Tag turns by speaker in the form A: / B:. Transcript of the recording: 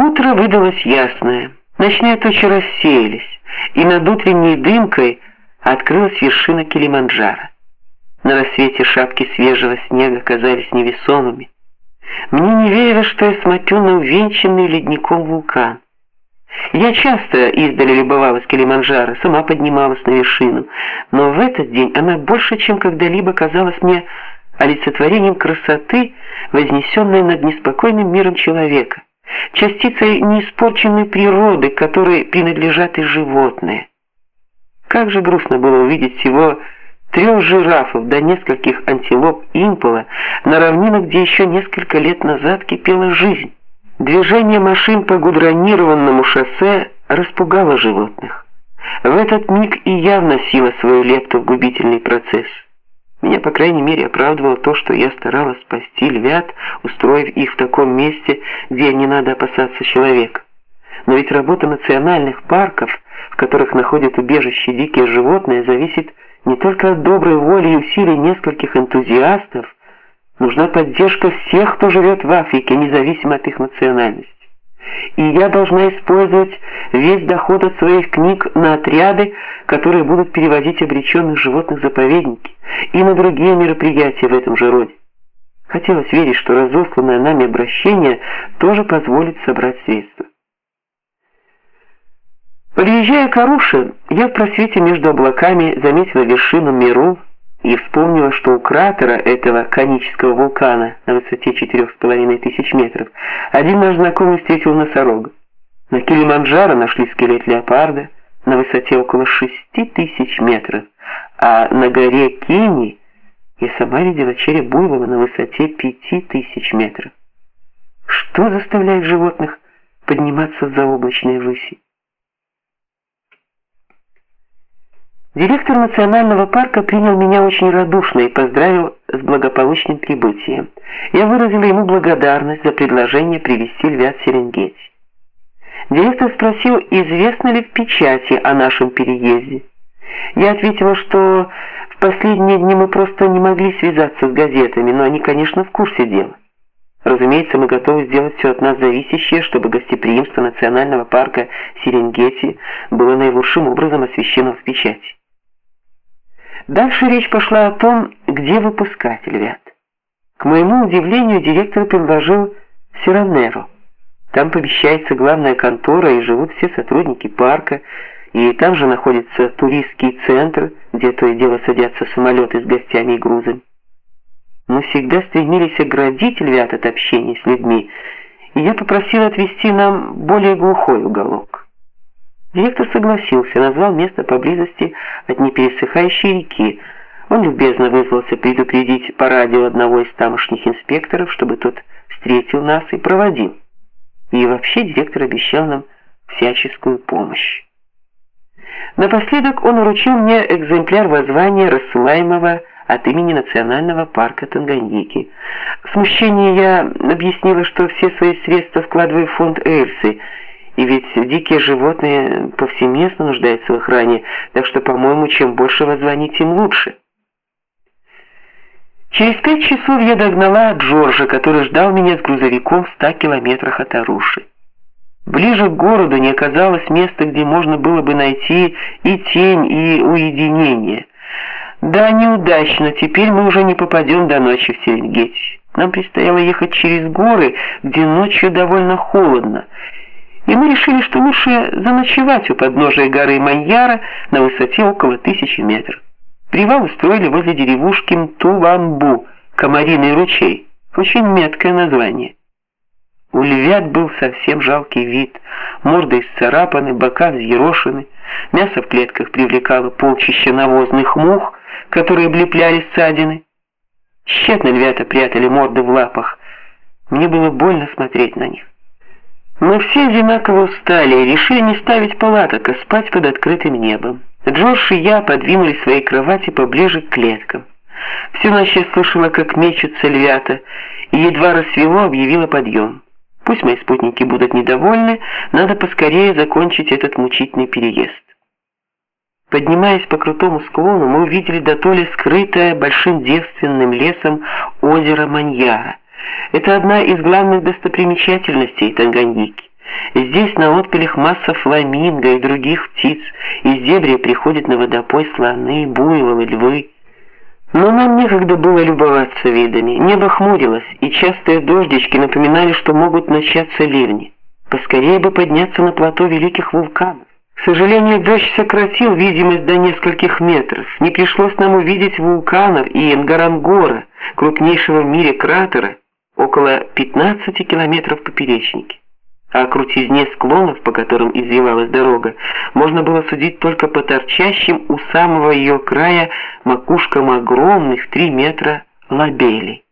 A: Утро выдалось ясное. Ночные тучи рассеялись, и над утренней дымкой открылась вершина Килиманджаро. На рассвете шапки свежего снега казались невесомыми. Мне не верилось, что я смотрю на увенчанный ледником вулкан. Я часто издали любовалась Килиманджаро, сама поднималась на вершину, но в этот день она больше, чем когда-либо казалась мне олицетворением красоты, вознесенной над неспокойным миром человека, частицей неиспорченной природы, которой принадлежат и животные. Как же грустно было увидеть всего трех жирафов до нескольких антилоп импола на равнинах, где еще несколько лет назад кипела жизнь. Движение машин по гудронированному шоссе распугало животных. В этот миг и я вносила свою лепту в губительный процесс. Меня, по крайней мере, оправдывало то, что я старалась спасти львят, устроив их в таком месте, где не надо опасаться человека. Но ведь работа национальных парков, в которых находят убежище дикие животные, зависит не только от доброй воли и усилий нескольких энтузиастов, нужна поддержка всех, кто живет в Африке, независимо от их национальности. И я должна использовать весь доход от своих книг на отряды, которые будут переводить обреченных животных в заповедники, и на другие мероприятия в этом же роде. Хотелось верить, что разосланное нами обращение тоже позволит собрать средства. Подъезжая к Аруше, я в просвете между облаками заметила вершину Миру и вспомнила, что у кратера этого конического вулкана на высоте четырех с половиной тысяч метров один наш знакомый встретил носорога. На Килиманджаро нашли скелет леопарда на высоте около шести тысяч метров, а на горе Кини я сама видела череп буйвола на высоте пяти тысяч метров. Что заставляет животных подниматься в заоблачные выси? Директор национального парка принял меня очень радушно и поздравил с благополучным прибытием. Я выразила ему благодарность за предложение привести львят в Серенгети. Директор спросил, известно ли в печати о нашем переезде. Я ответила, что в последние дни мы просто не могли связаться с газетами, но они, конечно, в курсе дела. Разумеется, мы готовы сделать все от нас зависящее, чтобы гостеприимство национального парка Серенгети было наилучшим образом освещено в печати. Дальше речь пошла о том, где выпускать львят. К моему удивлению, директор предложил Сиранеру. Там помещается главная контора и живут все сотрудники парка, и там же находится туристский центр, где то и дело садятся самолеты с гостями и грузами. Мы всегда стремились оградить львят от общения с людьми, и я попросил отвести нам более глухой уголок. Директор согласился, назвал место поблизости от непересыхающей реки. Он любезно вызвался предупредить по радио одного из тамошних инспекторов, чтобы тот встретил нас и проводил. И вообще директор обещал нам всяческую помощь. Напоследок он вручил мне экземпляр воззвания, рассылаемого от имени Национального парка Танганьики. В смущении я объяснила, что все свои средства вкладываю в фонд Эльсы, и ведь дикие животные повсеместно нуждаются в охране, так что, по-моему, чем больше вы звоните, тем лучше. Через пять часов я догнала Джорджа, который ждал меня с грузовиком в ста километрах от Аруши. Ближе к городу не оказалось места, где можно было бы найти и тень, и уединение. Да, неудачно, теперь мы уже не попадем до ночи в Серенгети. Нам предстояло ехать через горы, где ночью довольно холодно, и мы решили, что лучше заночевать у подножия горы Маньяра на высоте около тысячи метров. Привал устроили возле деревушки Мтуламбу, Комариный ручей. Очень меткое название. У львят был совсем жалкий вид. Морды исцарапаны, бока взъерошены. Мясо в клетках привлекало полчища навозных мух, которые облепляли ссадины. Тщетно львята прятали морды в лапах. Мне было больно смотреть на них. Мы все одинаково устали и решили не ставить палаток, а спать под открытым небом. Джош и я подвинули свои кровати поближе к клеткам. Всю ночь я слышала, как мечутся львята, и едва рассвело, объявила подъем. Пусть мои спутники будут недовольны, надо поскорее закончить этот мучительный переезд. Поднимаясь по крутому склону, мы увидели до толи скрытое большим девственным лесом озеро Маньяра. Это одна из главных достопримечательностей Танганьики. Здесь на отпелях масса фламинго и других птиц, из дебри приходят на водопой слоны, буйволы, львы. Но нам некогда было любоваться видами. Небо хмурилось, и частые дождички напоминали, что могут начаться ливни. Поскорее бы подняться на плато великих вулканов. К сожалению, дождь сократил видимость до нескольких метров. Не пришлось нам увидеть вулканов и Нгарангора, крупнейшего в мире кратера, около 15 километров поперечнике. О крутизне склонов, по которым извивалась дорога, можно было судить только по торчащим у самого ее края макушкам огромных 3 метра лабелей.